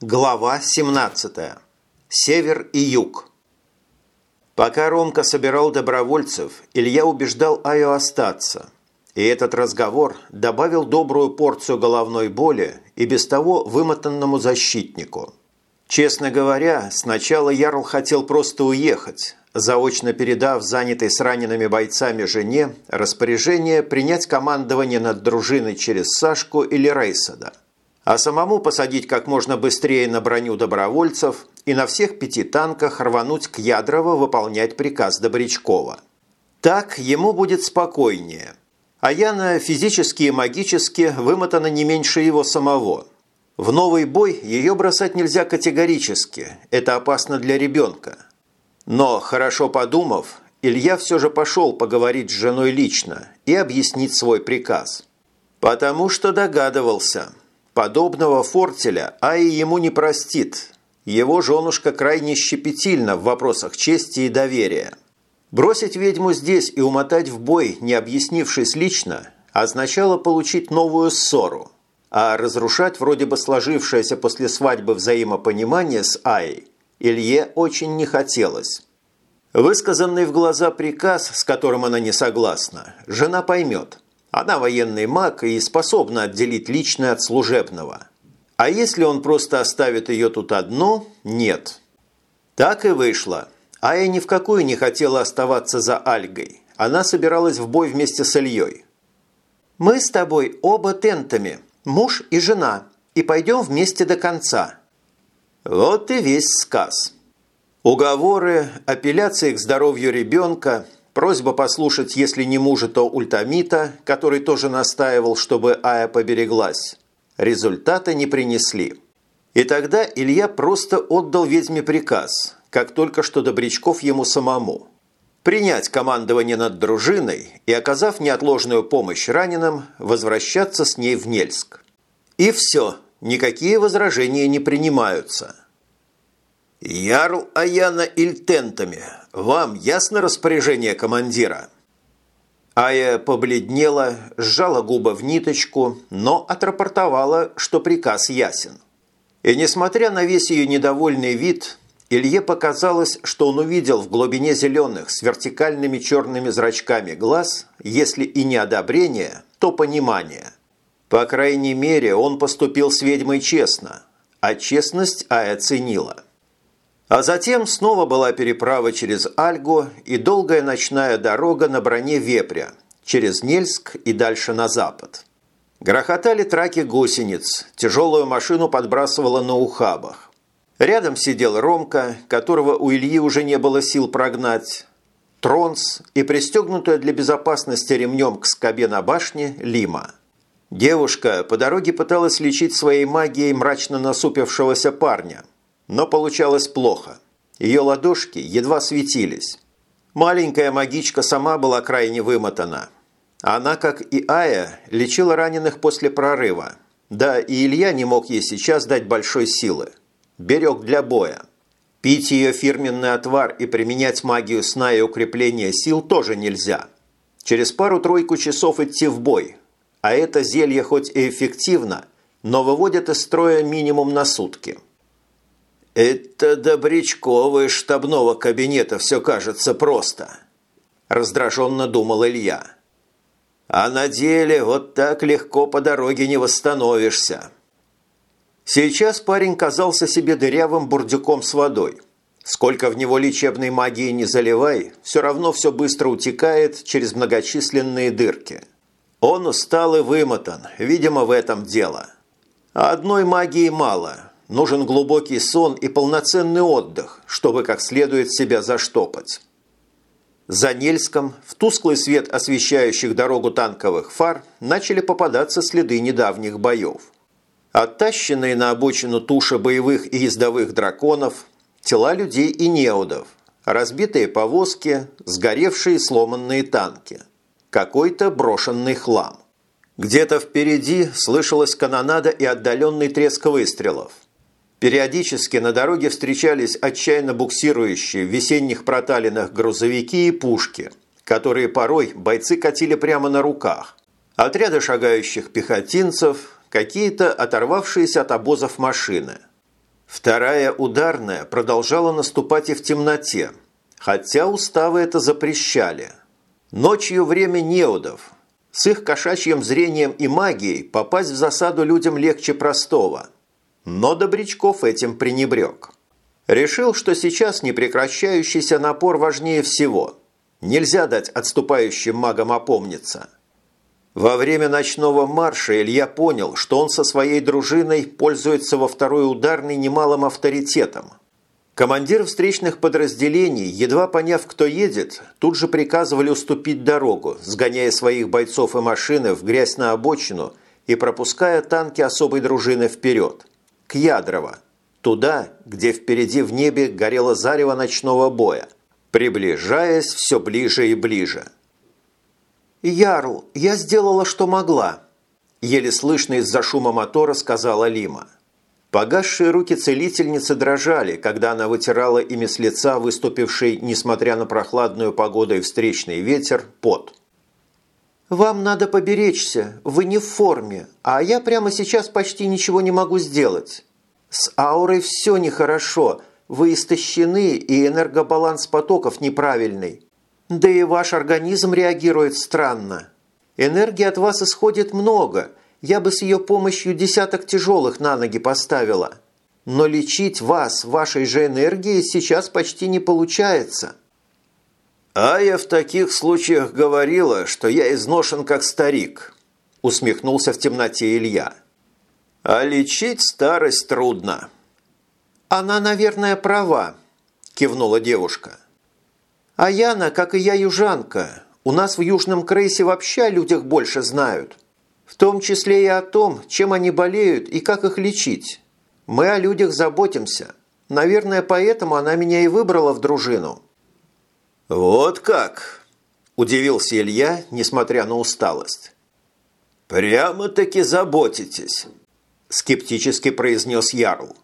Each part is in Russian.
Глава 17. Север и юг. Пока Ромка собирал добровольцев, Илья убеждал Аю остаться. И этот разговор добавил добрую порцию головной боли и без того вымотанному защитнику. Честно говоря, сначала Ярл хотел просто уехать, заочно передав занятой с ранеными бойцами жене распоряжение принять командование над дружиной через Сашку или Рейсада, а самому посадить как можно быстрее на броню добровольцев и на всех пяти танках рвануть к Ядрово выполнять приказ Добрячкова. Так ему будет спокойнее. А Яна физически и магически вымотана не меньше его самого. В новый бой ее бросать нельзя категорически, это опасно для ребенка. Но, хорошо подумав, Илья все же пошел поговорить с женой лично и объяснить свой приказ. Потому что догадывался, подобного фортеля Аи ему не простит. Его женушка крайне щепетильна в вопросах чести и доверия. Бросить ведьму здесь и умотать в бой, не объяснившись лично, означало получить новую ссору. А разрушать вроде бы сложившееся после свадьбы взаимопонимание с Аей Илье очень не хотелось. Высказанный в глаза приказ, с которым она не согласна, жена поймет. Она военный маг и способна отделить личное от служебного. А если он просто оставит ее тут одну – нет. Так и вышло. Ая ни в какую не хотела оставаться за Альгой. Она собиралась в бой вместе с Ильей. «Мы с тобой оба тентами, муж и жена, и пойдем вместе до конца», вот и весь сказ. Уговоры, апелляции к здоровью ребенка, просьба послушать, если не мужа, то ультамита, который тоже настаивал, чтобы Ая побереглась. Результата не принесли. И тогда Илья просто отдал ведьме приказ, как только что Добрячков ему самому. Принять командование над дружиной и, оказав неотложную помощь раненым, возвращаться с ней в Нельск. И все – Никакие возражения не принимаются. «Ярл Аяна Ильтентами, вам ясно распоряжение командира?» Ая побледнела, сжала губы в ниточку, но отрапортовала, что приказ ясен. И несмотря на весь ее недовольный вид, Илье показалось, что он увидел в глубине зеленых с вертикальными черными зрачками глаз, если и не одобрение, то понимание – по крайней мере, он поступил с ведьмой честно, а честность Ая ценила. А затем снова была переправа через Альгу и долгая ночная дорога на броне Вепря, через Нельск и дальше на запад. Грохотали траки гусениц, тяжелую машину подбрасывало на ухабах. Рядом сидел Ромка, которого у Ильи уже не было сил прогнать, Тронс и пристегнутая для безопасности ремнем к скобе на башне Лима. Девушка по дороге пыталась лечить своей магией мрачно насупившегося парня, но получалось плохо. Ее ладошки едва светились. Маленькая магичка сама была крайне вымотана. Она, как и Ая, лечила раненых после прорыва. Да, и Илья не мог ей сейчас дать большой силы. Берег для боя. Пить ее фирменный отвар и применять магию сна и укрепления сил тоже нельзя. Через пару-тройку часов идти в бой – а это зелье хоть и эффективно, но выводит из строя минимум на сутки. «Это Добрячковы штабного кабинета все кажется просто», – раздраженно думал Илья. «А на деле вот так легко по дороге не восстановишься». Сейчас парень казался себе дырявым бурдюком с водой. Сколько в него лечебной магии не заливай, все равно все быстро утекает через многочисленные дырки – он устал и вымотан, видимо, в этом дело. А одной магии мало. Нужен глубокий сон и полноценный отдых, чтобы как следует себя заштопать. За Нельском, в тусклый свет освещающих дорогу танковых фар, начали попадаться следы недавних боев. Оттащенные на обочину туши боевых и ездовых драконов, тела людей и неудов, разбитые повозки, сгоревшие сломанные танки – какой-то брошенный хлам. Где-то впереди слышалась канонада и отдаленный треск выстрелов. Периодически на дороге встречались отчаянно буксирующие в весенних проталинах грузовики и пушки, которые порой бойцы катили прямо на руках. Отряды шагающих пехотинцев, какие-то оторвавшиеся от обозов машины. Вторая ударная продолжала наступать и в темноте, хотя уставы это запрещали. Ночью время неудов. С их кошачьим зрением и магией попасть в засаду людям легче простого. Но Добрячков этим пренебрег. Решил, что сейчас непрекращающийся напор важнее всего. Нельзя дать отступающим магам опомниться. Во время ночного марша Илья понял, что он со своей дружиной пользуется во второй ударной немалым авторитетом. Командир встречных подразделений, едва поняв, кто едет, тут же приказывали уступить дорогу, сгоняя своих бойцов и машины в грязь на обочину и пропуская танки особой дружины вперед, к Ядрово, туда, где впереди в небе горело зарево ночного боя, приближаясь все ближе и ближе – «Ярл, я сделала, что могла», – еле слышно из-за шума мотора сказала Лима. Погасшие руки целительницы дрожали, когда она вытирала ими с лица выступивший, несмотря на прохладную погоду и встречный ветер, пот. «Вам надо поберечься, вы не в форме, а я прямо сейчас почти ничего не могу сделать. С аурой все нехорошо, вы истощены и энергобаланс потоков неправильный. Да и ваш организм реагирует странно. Энергии от вас исходит много. Я бы с ее помощью десяток тяжелых на ноги поставила. Но лечить вас вашей же энергией сейчас почти не получается. А я в таких случаях говорила, что я изношен как старик, усмехнулся в темноте Илья. А лечить старость трудно. Она, наверное, права, кивнула девушка. А Яна, как и я, южанка. У нас в Южном Крейсе вообще о людях больше знают. В том числе и о том, чем они болеют и как их лечить. Мы о людях заботимся. Наверное, поэтому она меня и выбрала в дружину». «Вот как!» – удивился Илья, несмотря на усталость. «Прямо-таки заботитесь!» – скептически произнес Ярл.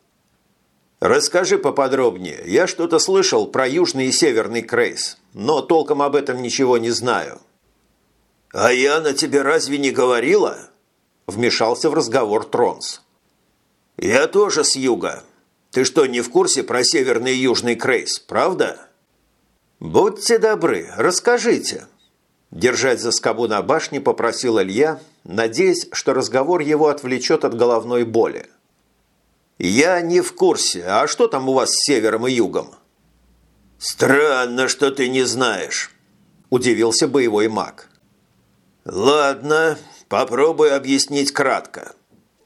«Расскажи поподробнее. Я что-то слышал про Южный и Северный Крейс, но толком об этом ничего не знаю». «А я на тебе разве не говорила?» Вмешался в разговор Тронс. «Я тоже с юга. Ты что, не в курсе про Северный и Южный Крейс, правда?» «Будьте добры, расскажите». Держать за скобу на башне попросил Илья, надеясь, что разговор его отвлечет от головной боли. «Я не в курсе. А что там у вас с севером и югом?» «Странно, что ты не знаешь», – удивился боевой маг. «Ладно, попробую объяснить кратко.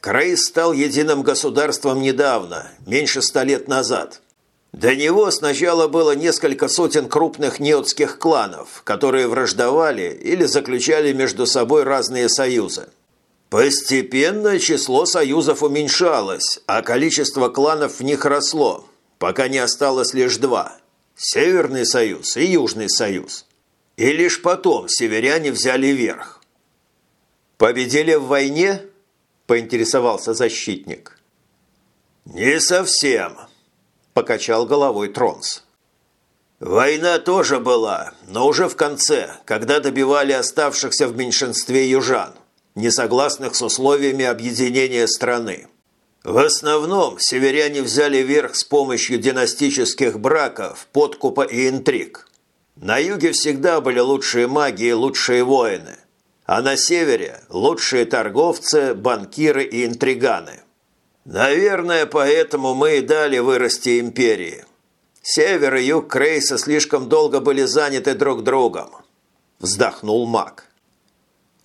Крейс стал единым государством недавно, меньше ста лет назад. До него сначала было несколько сотен крупных неотских кланов, которые враждовали или заключали между собой разные союзы. Постепенно число союзов уменьшалось, а количество кланов в них росло, пока не осталось лишь два – Северный союз и Южный союз. И лишь потом северяне взяли верх. «Победили в войне?» – поинтересовался защитник. «Не совсем», – покачал головой Тронс. «Война тоже была, но уже в конце, когда добивали оставшихся в меньшинстве южан не согласных с условиями объединения страны. В основном северяне взяли верх с помощью династических браков, подкупа и интриг. На юге всегда были лучшие маги и лучшие воины, а на севере – лучшие торговцы, банкиры и интриганы. Наверное, поэтому мы и дали вырасти империи. Север и юг Крейса слишком долго были заняты друг другом. Вздохнул маг.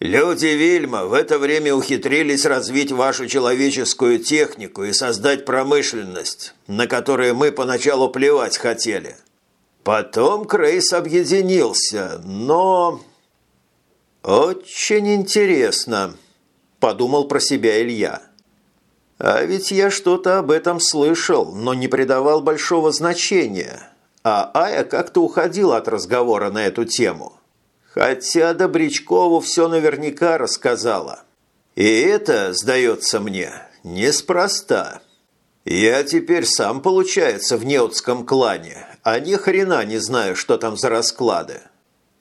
Люди Вильма в это время ухитрились развить вашу человеческую технику и создать промышленность, на которую мы поначалу плевать хотели. Потом Крейс объединился, но... «Очень интересно», – подумал про себя Илья. «А ведь я что-то об этом слышал, но не придавал большого значения, а Ая как-то уходила от разговора на эту тему». Хотя Добрячкову все наверняка рассказала. И это, сдается мне, неспроста. Я теперь сам, получается, в неотском клане, а ни хрена не знаю, что там за расклады.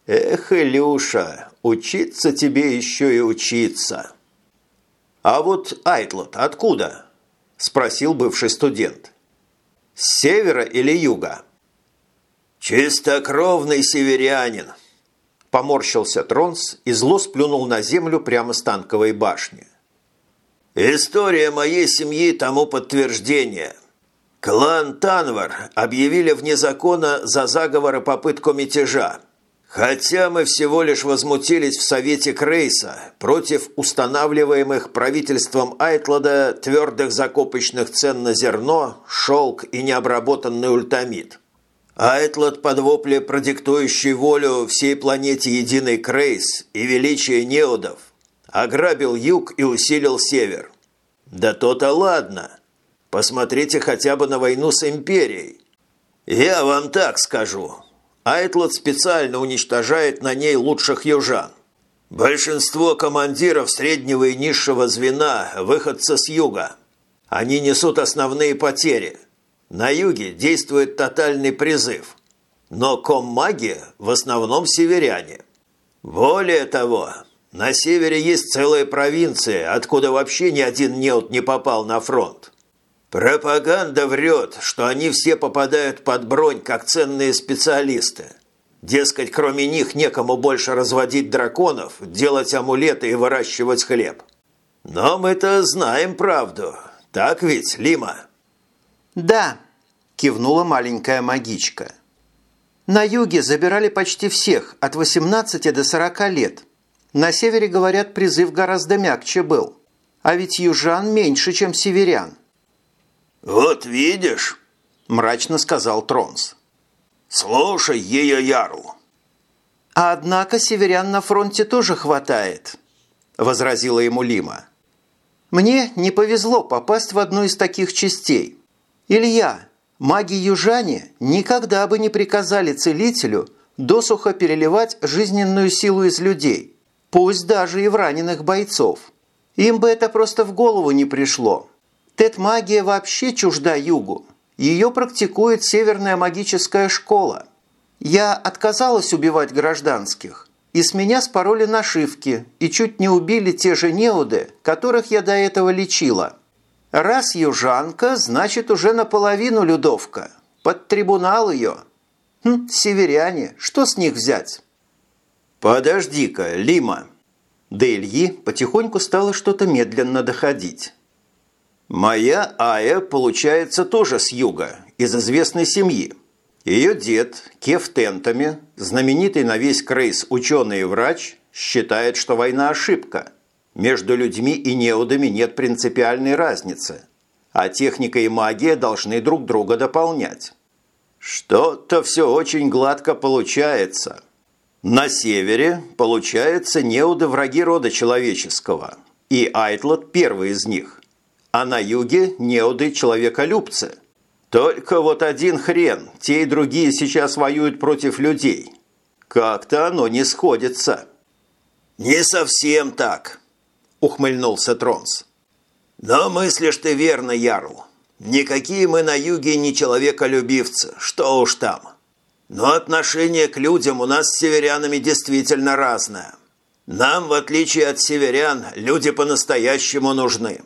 Эх, Илюша, учиться тебе еще и учиться. А вот Айтлот откуда? Спросил бывший студент. С севера или юга?» «Чистокровный северянин!» Поморщился Тронс и зло сплюнул на землю прямо с танковой башни. «История моей семьи тому подтверждение. Клан Танвар объявили вне закона за заговор и попытку мятежа. Хотя мы всего лишь возмутились в Совете Крейса против устанавливаемых правительством Айтлада твердых закупочных цен на зерно, шелк и необработанный ультамид. Айтлад под вопли, продиктующий волю всей планете единый Крейс и величие неодов, ограбил юг и усилил север. Да то-то ладно. Посмотрите хотя бы на войну с Империей. Я вам так скажу. Айтлот специально уничтожает на ней лучших южан. Большинство командиров среднего и низшего звена – выходцы с юга. Они несут основные потери. На юге действует тотальный призыв. Но коммаги в основном северяне. Более того, на севере есть целая провинция, откуда вообще ни один неот не попал на фронт. Пропаганда врет, что они все попадают под бронь, как ценные специалисты. Дескать, кроме них некому больше разводить драконов, делать амулеты и выращивать хлеб. Но мы-то знаем правду. Так ведь, Лима? Да, кивнула маленькая магичка. На юге забирали почти всех, от 18 до 40 лет – на севере, говорят, призыв гораздо мягче был. А ведь южан меньше, чем северян. «Вот видишь», – мрачно сказал Тронс. «Слушай ее, Ярл». «А однако северян на фронте тоже хватает», – возразила ему Лима. «Мне не повезло попасть в одну из таких частей. Илья, маги-южане никогда бы не приказали целителю досуха переливать жизненную силу из людей пусть даже и в раненых бойцов. Им бы это просто в голову не пришло. Тет-магия вообще чужда югу. Ее практикует Северная магическая школа. Я отказалась убивать гражданских, и с меня спороли нашивки и чуть не убили те же неуды, которых я до этого лечила. Раз южанка, значит уже наполовину людовка. Под трибунал ее. Хм, северяне, что с них взять? «Подожди-ка, Лима!» До Ильи потихоньку стало что-то медленно доходить. «Моя Ая, получается, тоже с юга, из известной семьи. Ее дед, Кев Тентами, знаменитый на весь Крейс ученый и врач, считает, что война – ошибка. Между людьми и неудами нет принципиальной разницы, а техника и магия должны друг друга дополнять. Что-то все очень гладко получается». На севере, получается, неуды враги рода человеческого, и Айтлот первый из них. А на юге неуды человеколюбцы. Только вот один хрен, те и другие сейчас воюют против людей. Как-то оно не сходится. «Не совсем так», – ухмыльнулся Тронс. «Но мыслишь ты верно, Ярл. Никакие мы на юге не человеколюбивцы, что уж там. Но отношение к людям у нас с северянами действительно разное. Нам, в отличие от северян, люди по-настоящему нужны.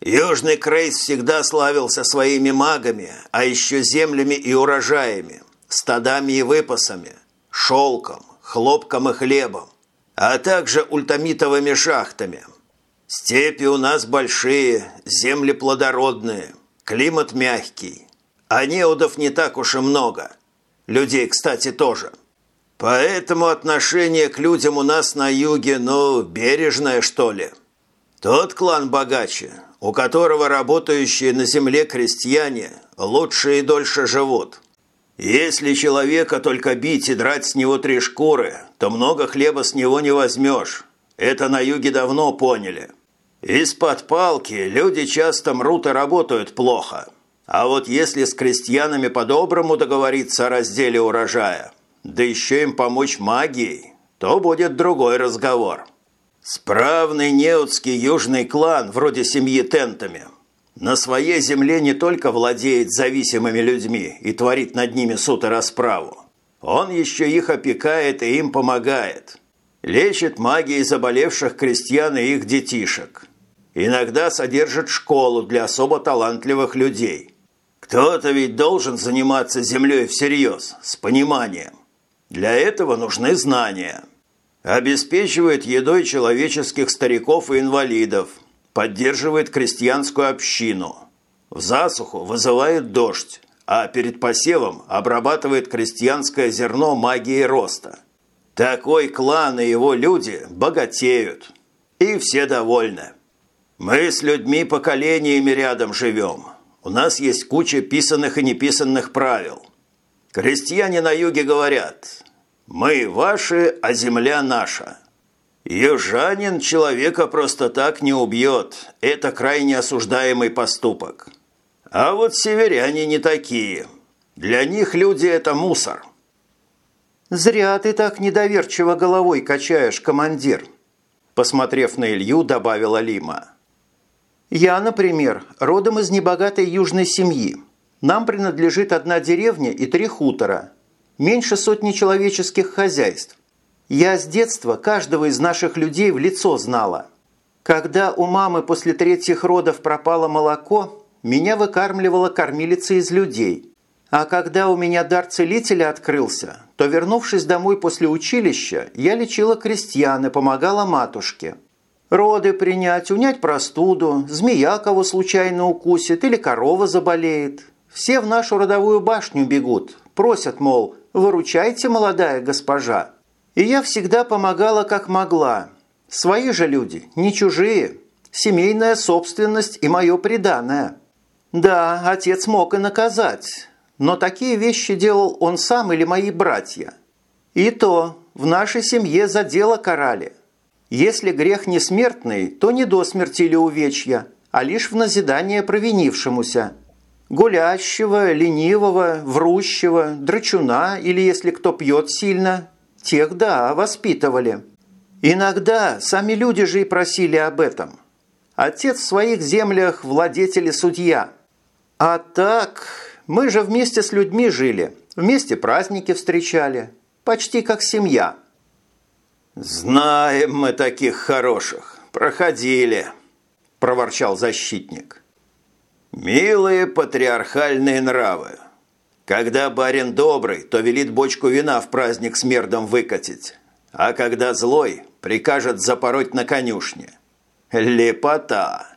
Южный Крейс всегда славился своими магами, а еще землями и урожаями, стадами и выпасами, шелком, хлопком и хлебом, а также ультамитовыми шахтами. Степи у нас большие, земли плодородные, климат мягкий, а неудов не так уж и много – Людей, кстати, тоже. Поэтому отношение к людям у нас на юге, ну, бережное, что ли. Тот клан богаче, у которого работающие на земле крестьяне лучше и дольше живут. Если человека только бить и драть с него три шкуры, то много хлеба с него не возьмешь. Это на юге давно поняли. Из-под палки люди часто мрут и работают плохо. А вот если с крестьянами по-доброму договориться о разделе урожая, да еще им помочь магией, то будет другой разговор. Справный неутский южный клан, вроде семьи Тентами, на своей земле не только владеет зависимыми людьми и творит над ними суд и расправу. Он еще их опекает и им помогает. Лечит магией заболевших крестьян и их детишек. Иногда содержит школу для особо талантливых людей – Кто-то ведь должен заниматься землей всерьез, с пониманием. Для этого нужны знания. Обеспечивает едой человеческих стариков и инвалидов, поддерживает крестьянскую общину. В засуху вызывает дождь, а перед посевом обрабатывает крестьянское зерно магией роста. Такой клан и его люди богатеют. И все довольны. Мы с людьми поколениями рядом живем. У нас есть куча писанных и неписанных правил. Крестьяне на юге говорят «Мы ваши, а земля наша». Южанин человека просто так не убьет. Это крайне осуждаемый поступок. А вот северяне не такие. Для них люди – это мусор. «Зря ты так недоверчиво головой качаешь, командир», – посмотрев на Илью, добавила Лима. «Я, например, родом из небогатой южной семьи. Нам принадлежит одна деревня и три хутора. Меньше сотни человеческих хозяйств. Я с детства каждого из наших людей в лицо знала. Когда у мамы после третьих родов пропало молоко, меня выкармливала кормилица из людей. А когда у меня дар целителя открылся, то, вернувшись домой после училища, я лечила крестьян и помогала матушке. Роды принять, унять простуду, змея кого случайно укусит или корова заболеет. Все в нашу родовую башню бегут, просят, мол, выручайте, молодая госпожа. И я всегда помогала как могла. Свои же люди, не чужие. Семейная собственность и мое преданное. Да, отец мог и наказать, но такие вещи делал он сам или мои братья. И то в нашей семье за дело карали. Если грех не смертный, то не до смерти или увечья, а лишь в назидание провинившемуся. Гулящего, ленивого, врущего, драчуна или если кто пьет сильно, тех, да, воспитывали. Иногда сами люди же и просили об этом. Отец в своих землях владетель и судья – а так, мы же вместе с людьми жили, вместе праздники встречали, почти как семья. «Знаем мы таких хороших, проходили», – проворчал защитник. «Милые патриархальные нравы. Когда барин добрый, то велит бочку вина в праздник с мердом выкатить, а когда злой, прикажет запороть на конюшне. Лепота!»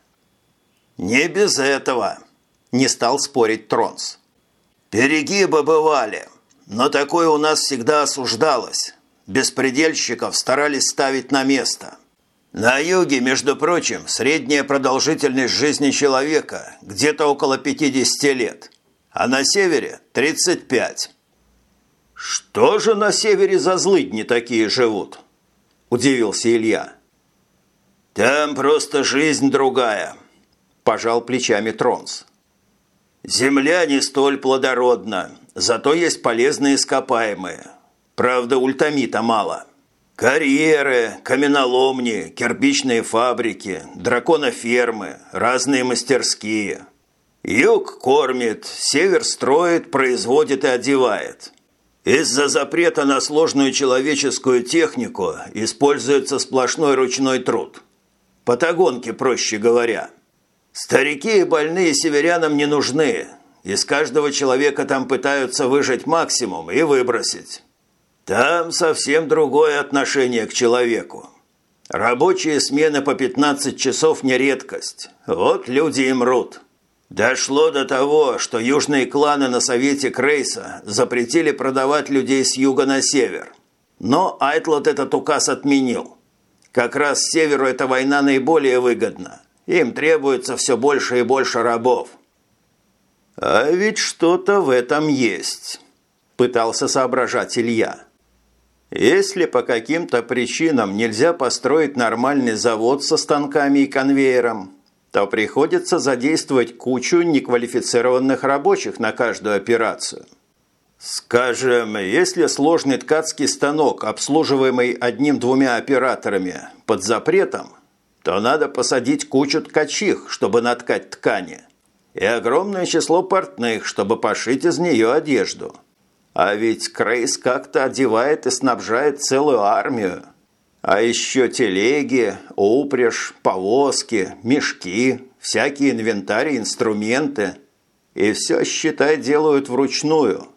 «Не без этого!» Не стал спорить Тронс. «Перегибы бывали, но такое у нас всегда осуждалось. Беспредельщиков старались ставить на место. На юге, между прочим, средняя продолжительность жизни человека где-то около 50 лет, а на севере – 35. «Что же на севере за злыдни такие живут?» – удивился Илья. «Там просто жизнь другая», – пожал плечами Тронс. Земля не столь плодородна, зато есть полезные ископаемые. Правда, ультамита мало. Карьеры, каменоломни, кирпичные фабрики, драконофермы, разные мастерские. Юг кормит, север строит, производит и одевает. Из-за запрета на сложную человеческую технику используется сплошной ручной труд. Патагонки, проще говоря – Старики и больные северянам не нужны. Из каждого человека там пытаются выжать максимум и выбросить. Там совсем другое отношение к человеку. Рабочие смены по 15 часов не редкость. Вот люди и мрут. Дошло до того, что южные кланы на совете Крейса запретили продавать людей с юга на север. Но Айтлот этот указ отменил. Как раз северу эта война наиболее выгодна – им требуется все больше и больше рабов». «А ведь что-то в этом есть», – пытался соображать Илья. «Если по каким-то причинам нельзя построить нормальный завод со станками и конвейером, то приходится задействовать кучу неквалифицированных рабочих на каждую операцию. Скажем, если сложный ткацкий станок, обслуживаемый одним-двумя операторами, под запретом – то надо посадить кучу ткачих, чтобы наткать ткани, и огромное число портных, чтобы пошить из нее одежду. А ведь Крейс как-то одевает и снабжает целую армию. А еще телеги, упряжь, повозки, мешки, всякие инвентарь инструменты. И все, считай, делают вручную.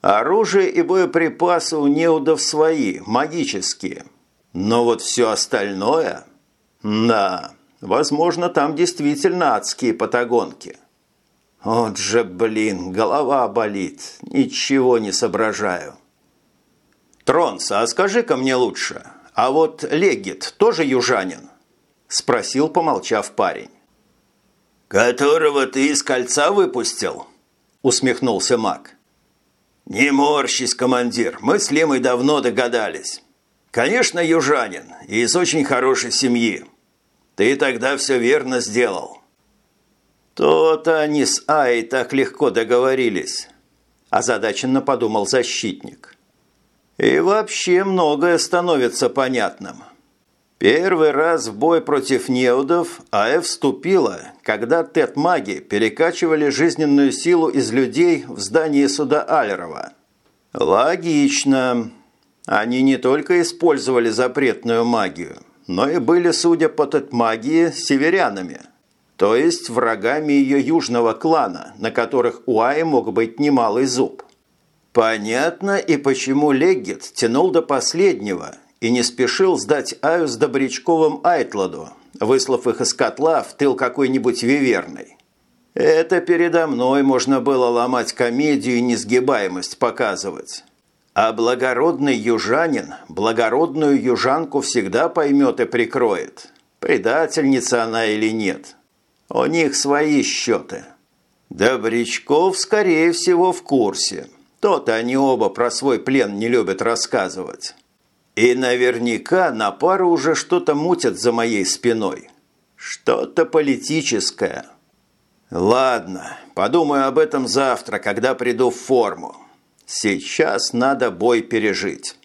Оружие и боеприпасы у неудов свои, магические. Но вот все остальное... Да, возможно, там действительно адские патагонки. Вот же, блин, голова болит, ничего не соображаю. Тронс, а скажи-ка мне лучше, а вот Легит тоже южанин? Спросил, помолчав парень. «Которого ты из кольца выпустил?» Усмехнулся маг. «Не морщись, командир, мы с Лемой давно догадались. Конечно, южанин и из очень хорошей семьи. Ты тогда все верно сделал». «То-то они с Ай так легко договорились», – озадаченно подумал защитник. «И вообще многое становится понятным». Первый раз в бой против неудов АЭФ вступила, когда тет-маги перекачивали жизненную силу из людей в здании суда Алерова. Логично. Они не только использовали запретную магию, но и были, судя по тет-магии, северянами, то есть врагами ее южного клана, на которых у Аи мог быть немалый зуб. Понятно и почему Леггет тянул до последнего – и не спешил сдать Аю с Добрячковым Айтладу, выслав их из котла в тыл какой-нибудь виверной. Это передо мной можно было ломать комедию и несгибаемость показывать. А благородный южанин благородную южанку всегда поймет и прикроет, предательница она или нет. У них свои счеты. Добрячков, скорее всего, в курсе. То-то они оба про свой плен не любят рассказывать. И наверняка на пару уже что-то мутят за моей спиной. Что-то политическое. Ладно, подумаю об этом завтра, когда приду в форму. Сейчас надо бой пережить.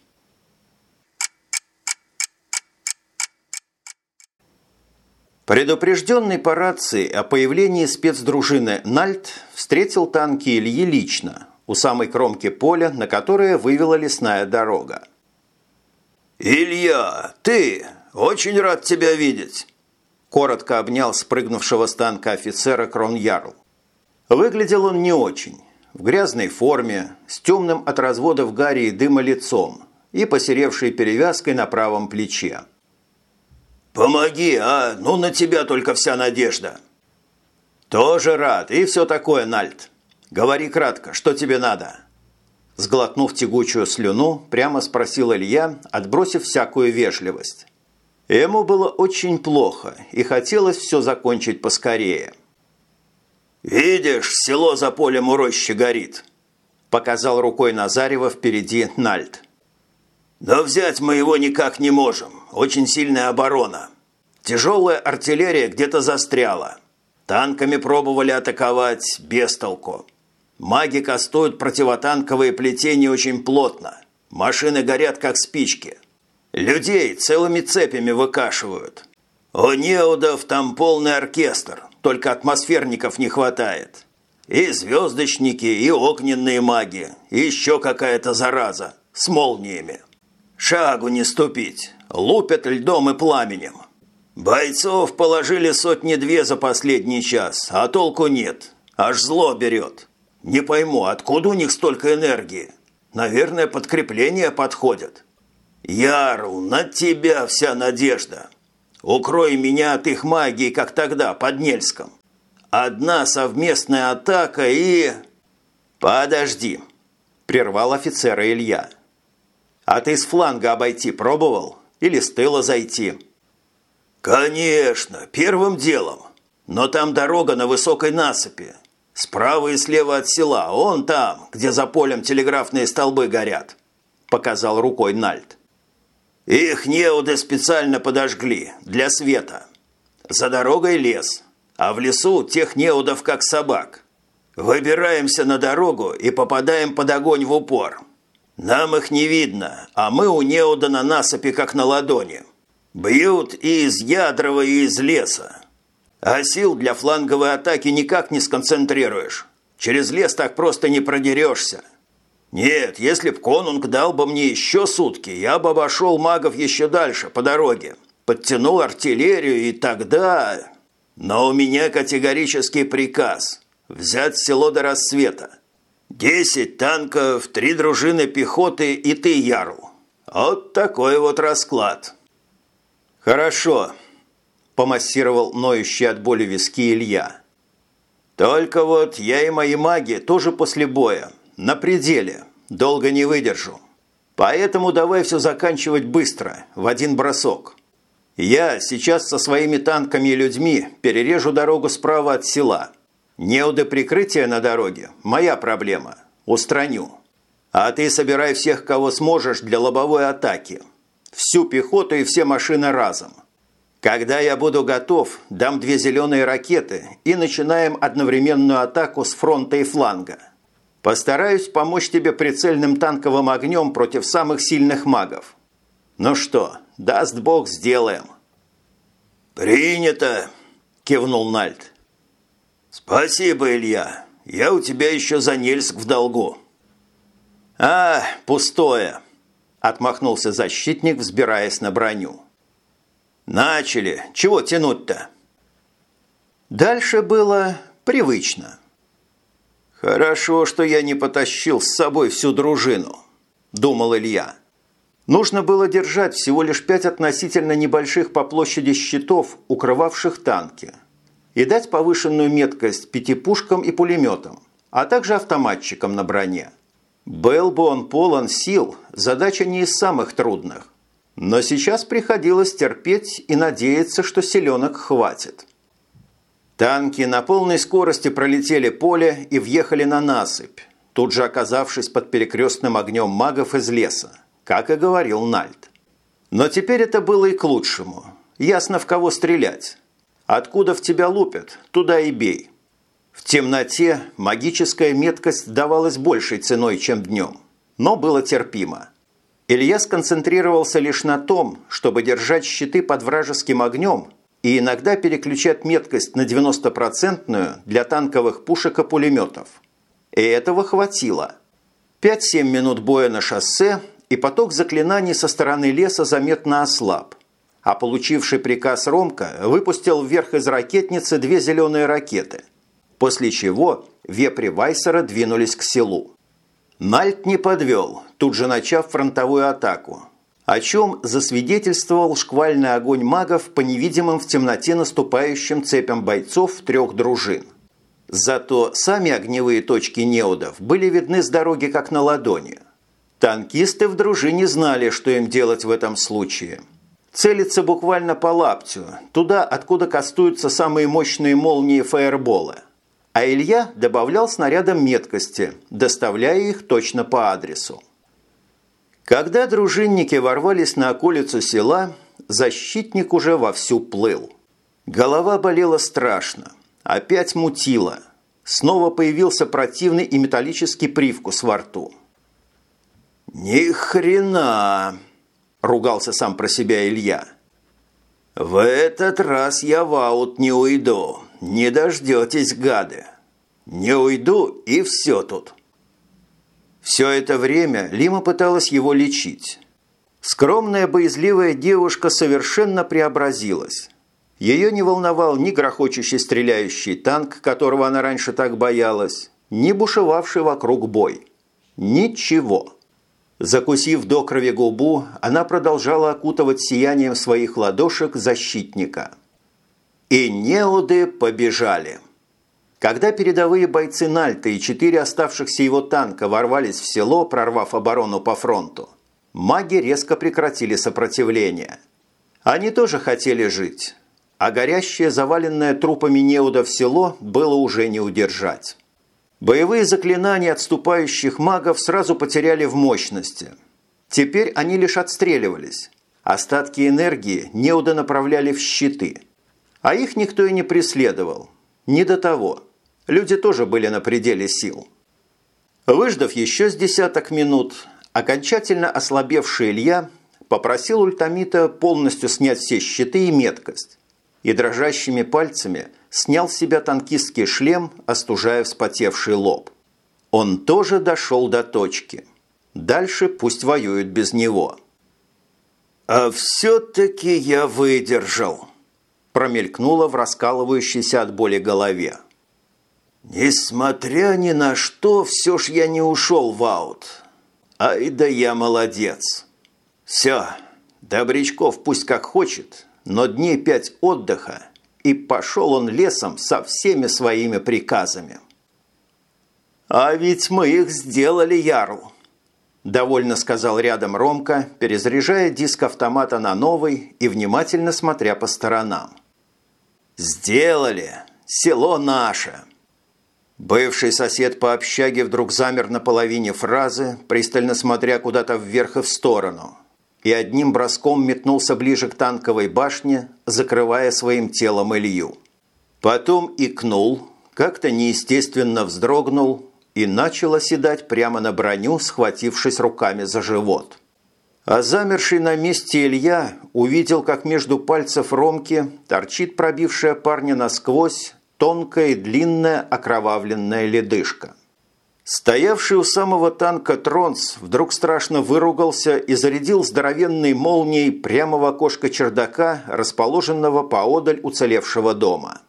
Предупрежденный по рации о появлении спецдружины «Нальт» встретил танки Ильи лично, у самой кромки поля, на которое вывела лесная дорога. «Илья, ты! Очень рад тебя видеть!» Коротко обнял спрыгнувшего с танка офицера Кронярл. Выглядел он не очень. В грязной форме, с темным от разводов гари и дыма лицом и посеревшей перевязкой на правом плече. «Помоги, а! Ну на тебя только вся надежда!» «Тоже рад, и все такое, Нальт. Говори кратко, что тебе надо?» Сглотнув тягучую слюну, прямо спросил Илья, отбросив всякую вежливость. Ему было очень плохо, и хотелось все закончить поскорее. «Видишь, село за полем у рощи горит», – показал рукой Назарева впереди Нальт. «Но взять мы его никак не можем. Очень сильная оборона. Тяжелая артиллерия где-то застряла. Танками пробовали атаковать без толку. Маги кастуют противотанковые плетения очень плотно. Машины горят, как спички. Людей целыми цепями выкашивают. У неудов там полный оркестр, только атмосферников не хватает. И звездочники, и огненные маги, и еще какая-то зараза с молниями. Шагу не ступить, лупят льдом и пламенем. Бойцов положили сотни-две за последний час, а толку нет, аж зло берет. Не пойму, откуда у них столько энергии? Наверное, подкрепления подходят. Ярл, на тебя вся надежда. Укрой меня от их магии, как тогда, под Нельском. Одна совместная атака и... Подожди, прервал офицера Илья. А ты с фланга обойти пробовал? Или с тыла зайти? Конечно, первым делом. Но там дорога на высокой насыпи. «Справа и слева от села, он там, где за полем телеграфные столбы горят», – показал рукой Нальт. «Их неуды специально подожгли, для света. За дорогой лес, а в лесу тех неудов как собак. Выбираемся на дорогу и попадаем под огонь в упор. Нам их не видно, а мы у неуда на насыпи как на ладони. Бьют и из ядрова, и из леса. А сил для фланговой атаки никак не сконцентрируешь. Через лес так просто не продерешься. Нет, если б конунг дал бы мне еще сутки, я бы обошел магов еще дальше, по дороге. Подтянул артиллерию и тогда... Но у меня категорический приказ. взять село до рассвета. Десять танков, три дружины пехоты и ты, Ярл. Вот такой вот расклад. Хорошо, помассировал ноющий от боли виски Илья. Только вот я и мои маги тоже после боя, на пределе, долго не выдержу. Поэтому давай все заканчивать быстро, в один бросок. Я сейчас со своими танками и людьми перережу дорогу справа от села. Неуды прикрытия на дороге – моя проблема. Устраню. А ты собирай всех, кого сможешь, для лобовой атаки. Всю пехоту и все машины разом. Когда я буду готов, дам две зеленые ракеты и начинаем одновременную атаку с фронта и фланга. Постараюсь помочь тебе прицельным танковым огнем против самых сильных магов. Ну что, даст бог, сделаем. «Принято!» – кивнул Нальт. «Спасибо, Илья. Я у тебя еще за Нельск в долгу». «А, пустое!» – отмахнулся защитник, взбираясь на броню. «Начали. Чего тянуть-то?» Дальше было привычно. «Хорошо, что я не потащил с собой всю дружину», – думал Илья. Нужно было держать всего лишь пять относительно небольших по площади щитов, укрывавших танки, и дать повышенную меткость пятипушкам и пулеметам, а также автоматчикам на броне. Был бы он полон сил, задача не из самых трудных. Но сейчас приходилось терпеть и надеяться, что селенок хватит. Танки на полной скорости пролетели поле и въехали на насыпь, тут же оказавшись под перекрестным огнем магов из леса, как и говорил Нальт. Но теперь это было и к лучшему. Ясно, в кого стрелять. Откуда в тебя лупят, туда и бей. В темноте магическая меткость давалась большей ценой, чем днем, но было терпимо. Илья сконцентрировался лишь на том, чтобы держать щиты под вражеским огнем и иногда переключать меткость на 90% для танковых пушек и пулеметов. И этого хватило. 5-7 минут боя на шоссе, и поток заклинаний со стороны леса заметно ослаб. А получивший приказ Ромка выпустил вверх из ракетницы две зеленые ракеты, после чего вепри Вайсера двинулись к селу. Нальт не подвел, тут же начав фронтовую атаку, о чем засвидетельствовал шквальный огонь магов по невидимым в темноте наступающим цепям бойцов трех дружин. Зато сами огневые точки неудов были видны с дороги как на ладони. Танкисты в дружине знали, что им делать в этом случае. Целиться буквально по лаптю, туда, откуда кастуются самые мощные молнии фаербола – а Илья добавлял снарядам меткости, доставляя их точно по адресу. Когда дружинники ворвались на околицу села, защитник уже вовсю плыл. Голова болела страшно, опять мутила. Снова появился противный и металлический привкус во рту. «Ни хрена!» – ругался сам про себя Илья. «В этот раз я в аут не уйду. Не дождетесь, гады. Не уйду, и все тут. Все это время Лима пыталась его лечить. Скромная, боязливая девушка совершенно преобразилась. Ее не волновал ни грохочущий стреляющий танк, которого она раньше так боялась, ни бушевавший вокруг бой. Ничего. Закусив до крови губу, она продолжала окутывать сиянием своих ладошек защитника – и неуды побежали. Когда передовые бойцы Нальта и четыре оставшихся его танка ворвались в село, прорвав оборону по фронту, маги резко прекратили сопротивление. Они тоже хотели жить, а горящее, заваленное трупами неудов село было уже не удержать. Боевые заклинания отступающих магов сразу потеряли в мощности. Теперь они лишь отстреливались. Остатки энергии неуды направляли в щиты – а их никто и не преследовал. Не до того. Люди тоже были на пределе сил. Выждав еще с десяток минут, окончательно ослабевший Илья попросил ультамита полностью снять все щиты и меткость и дрожащими пальцами снял с себя танкистский шлем, остужая вспотевший лоб. Он тоже дошел до точки. Дальше пусть воюют без него. «А все-таки я выдержал», промелькнуло в раскалывающейся от боли голове. Несмотря ни на что, все ж я не ушел в аут. Ай да я молодец. Все, Добрячков пусть как хочет, но дней пять отдыха, и пошел он лесом со всеми своими приказами. «А ведь мы их сделали, Ярл!» – довольно сказал рядом Ромка, перезаряжая диск автомата на новый и внимательно смотря по сторонам. «Сделали! Село наше!» Бывший сосед по общаге вдруг замер на половине фразы, пристально смотря куда-то вверх и в сторону, и одним броском метнулся ближе к танковой башне, закрывая своим телом Илью. Потом икнул, как-то неестественно вздрогнул и начал оседать прямо на броню, схватившись руками за живот. А замерший на месте Илья увидел, как между пальцев Ромки торчит пробившая парня насквозь тонкая и длинная окровавленная ледышка. Стоявший у самого танка Тронс вдруг страшно выругался и зарядил здоровенной молнией прямо в окошко чердака, расположенного поодаль уцелевшего дома.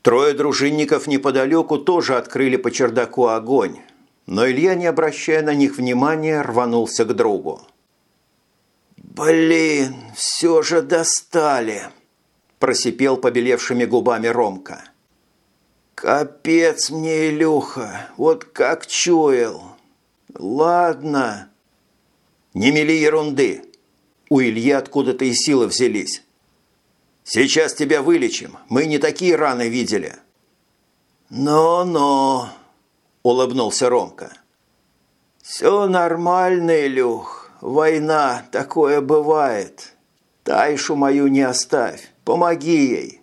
Трое дружинников неподалеку тоже открыли по чердаку огонь, но Илья, не обращая на них внимания, рванулся к другу. «Блин, все же достали!» – просипел побелевшими губами Ромка. «Капец мне, Илюха, вот как чуял. Ладно». «Не мели ерунды. У Ильи откуда-то и силы взялись. Сейчас тебя вылечим. Мы не такие раны видели». «Но-но», – улыбнулся Ромка. «Все нормально, Илюх. Война, такое бывает. Тайшу мою не оставь. Помоги ей».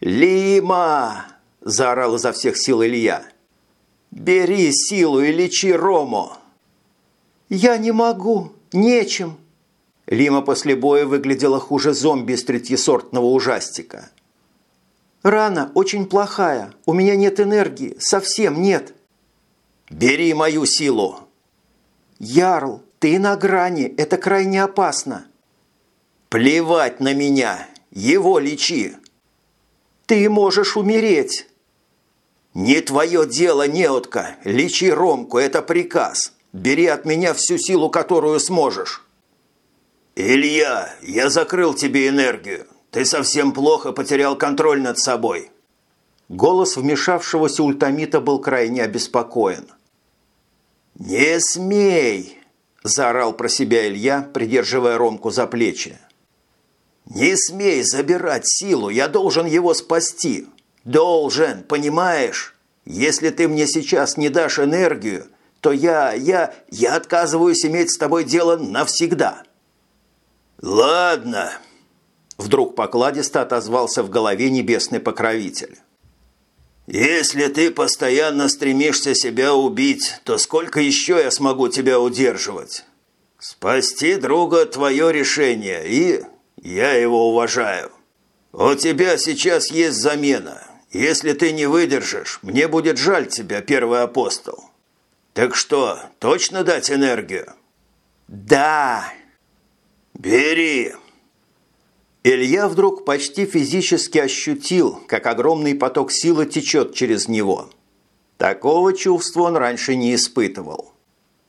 «Лима!» – заорал изо всех сил Илья. «Бери силу и лечи Рому!» «Я не могу, нечем!» Лима после боя выглядела хуже зомби из третьесортного ужастика. «Рана очень плохая, у меня нет энергии, совсем нет!» «Бери мою силу!» «Ярл, ты на грани, это крайне опасно!» «Плевать на меня! Его лечи!» «Ты можешь умереть!» «Не твое дело, неотка! Лечи Ромку, это приказ! Бери от меня всю силу, которую сможешь!» «Илья, я закрыл тебе энергию. Ты совсем плохо потерял контроль над собой». Голос вмешавшегося ультамита был крайне обеспокоен. «Не смей!» – заорал про себя Илья, придерживая Ромку за плечи. «Не смей забирать силу, я должен его спасти!» «Должен, понимаешь? Если ты мне сейчас не дашь энергию, то я, я, я отказываюсь иметь с тобой дело навсегда». «Ладно», – вдруг покладисто отозвался в голове небесный покровитель. «Если ты постоянно стремишься себя убить, то сколько еще я смогу тебя удерживать? Спасти друга – твое решение, и я его уважаю. У тебя сейчас есть замена, если ты не выдержишь, мне будет жаль тебя, первый апостол. Так что, точно дать энергию? Да. Бери. Илья вдруг почти физически ощутил, как огромный поток силы течет через него. Такого чувства он раньше не испытывал.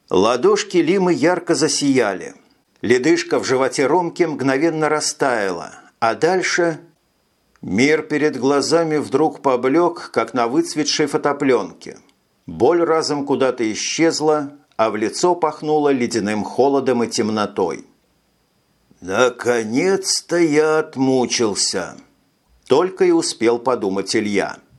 Ладошки Лимы ярко засияли. Ледышка в животе Ромки мгновенно растаяла, а дальше Мир перед глазами вдруг поблек, как на выцветшей фотопленке. Боль разом куда-то исчезла, а в лицо пахнуло ледяным холодом и темнотой. «Наконец-то я отмучился!» Только и успел подумать Илья –